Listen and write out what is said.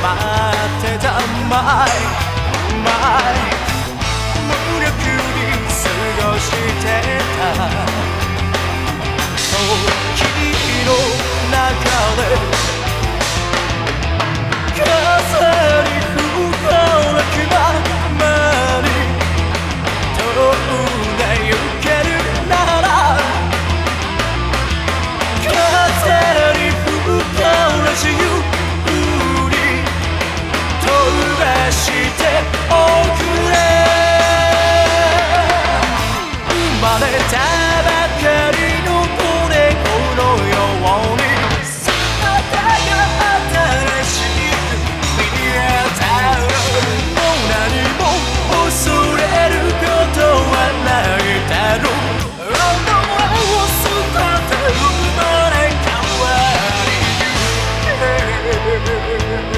my. Música